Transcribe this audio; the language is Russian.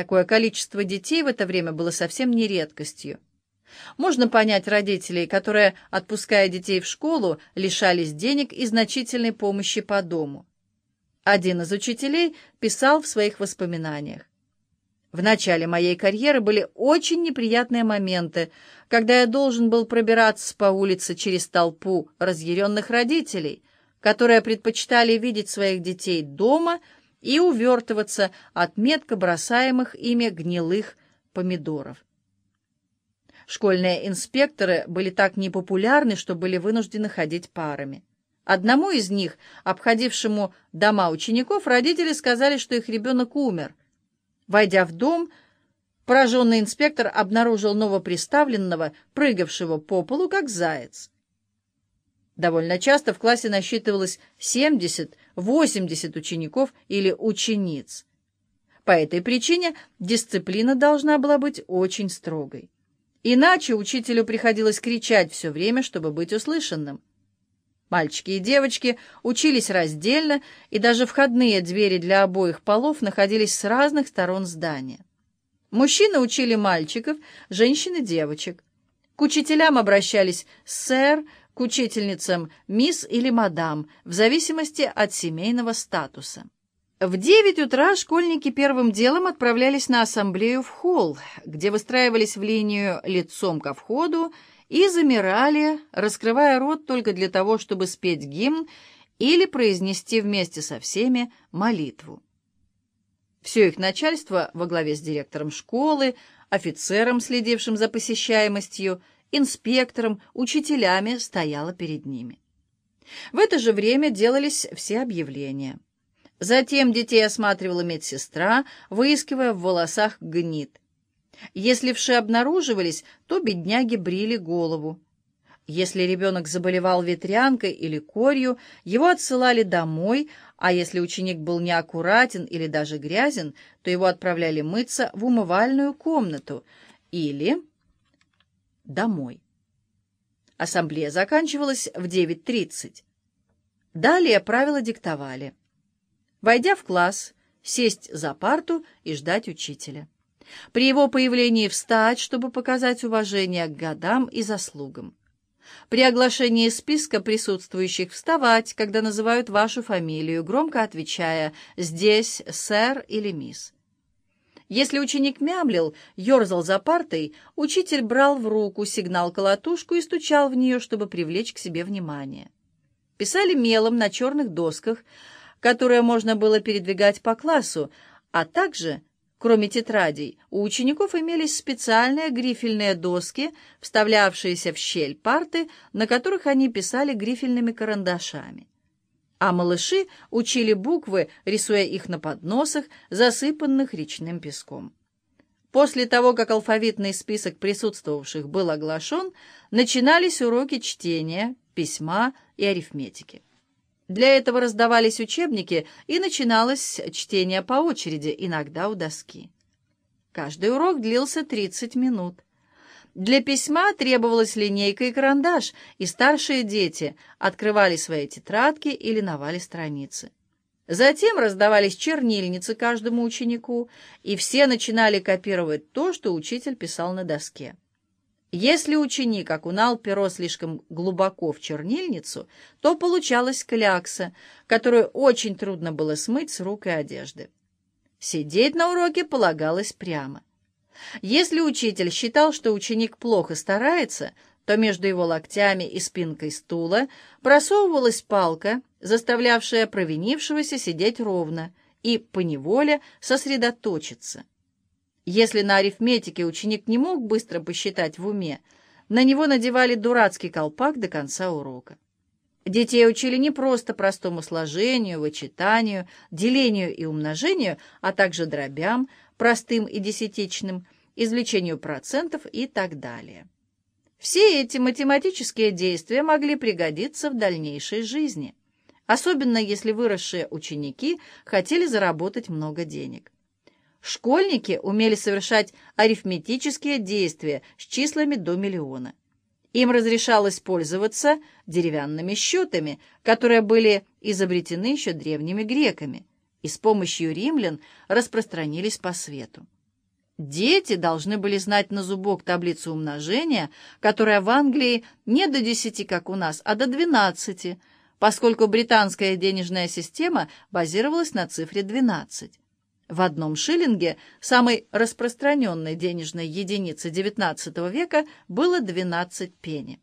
Такое количество детей в это время было совсем не редкостью. Можно понять родителей, которые, отпуская детей в школу, лишались денег и значительной помощи по дому. Один из учителей писал в своих воспоминаниях. В начале моей карьеры были очень неприятные моменты, когда я должен был пробираться по улице через толпу разъяренных родителей, которые предпочитали видеть своих детей дома и увертываться от метко бросаемых ими гнилых помидоров. Школьные инспекторы были так непопулярны, что были вынуждены ходить парами. Одному из них, обходившему дома учеников, родители сказали, что их ребенок умер. Войдя в дом, пораженный инспектор обнаружил новоприставленного, прыгавшего по полу, как заяц. Довольно часто в классе насчитывалось 70-80 учеников или учениц. По этой причине дисциплина должна была быть очень строгой. Иначе учителю приходилось кричать все время, чтобы быть услышанным. Мальчики и девочки учились раздельно, и даже входные двери для обоих полов находились с разных сторон здания. Мужчины учили мальчиков, женщины — девочек. К учителям обращались «сэр», учительницам «мисс» или «мадам», в зависимости от семейного статуса. В девять утра школьники первым делом отправлялись на ассамблею в холл, где выстраивались в линию лицом ко входу и замирали, раскрывая рот только для того, чтобы спеть гимн или произнести вместе со всеми молитву. Все их начальство во главе с директором школы, офицером, следившим за посещаемостью, инспектором, учителями стояло перед ними. В это же время делались все объявления. Затем детей осматривала медсестра, выискивая в волосах гнит. Если вши обнаруживались, то бедняги брили голову. Если ребенок заболевал ветрянкой или корью, его отсылали домой, а если ученик был неаккуратен или даже грязен, то его отправляли мыться в умывальную комнату или домой. Ассамблея заканчивалась в 9.30. Далее правила диктовали. Войдя в класс, сесть за парту и ждать учителя. При его появлении встать, чтобы показать уважение к годам и заслугам. При оглашении списка присутствующих вставать, когда называют вашу фамилию, громко отвечая «здесь, сэр» или «мисс». Если ученик мямлил, ерзал за партой, учитель брал в руку сигнал-колотушку и стучал в нее, чтобы привлечь к себе внимание. Писали мелом на черных досках, которые можно было передвигать по классу, а также, кроме тетрадей, у учеников имелись специальные грифельные доски, вставлявшиеся в щель парты, на которых они писали грифельными карандашами. А малыши учили буквы, рисуя их на подносах, засыпанных речным песком. После того, как алфавитный список присутствовавших был оглашен, начинались уроки чтения, письма и арифметики. Для этого раздавались учебники, и начиналось чтение по очереди, иногда у доски. Каждый урок длился 30 минут. Для письма требовалась линейка и карандаш, и старшие дети открывали свои тетрадки или новали страницы. Затем раздавались чернильницы каждому ученику, и все начинали копировать то, что учитель писал на доске. Если ученик окунал перо слишком глубоко в чернильницу, то получалась клякса, которую очень трудно было смыть с рук и одежды. Сидеть на уроке полагалось прямо. Если учитель считал, что ученик плохо старается, то между его локтями и спинкой стула просовывалась палка, заставлявшая провинившегося сидеть ровно и поневоле сосредоточиться. Если на арифметике ученик не мог быстро посчитать в уме, на него надевали дурацкий колпак до конца урока. Детей учили не просто простому сложению, вычитанию, делению и умножению, а также дробям, простым и десятичным, извлечению процентов и так далее. Все эти математические действия могли пригодиться в дальнейшей жизни, особенно если выросшие ученики хотели заработать много денег. Школьники умели совершать арифметические действия с числами до миллиона. Им разрешалось пользоваться деревянными счетами, которые были изобретены еще древними греками и с помощью римлян распространились по свету. Дети должны были знать на зубок таблицу умножения, которая в Англии не до 10, как у нас, а до 12, поскольку британская денежная система базировалась на цифре 12. В одном шиллинге, самой распространенной денежной единицы XIX века, было 12 пенни.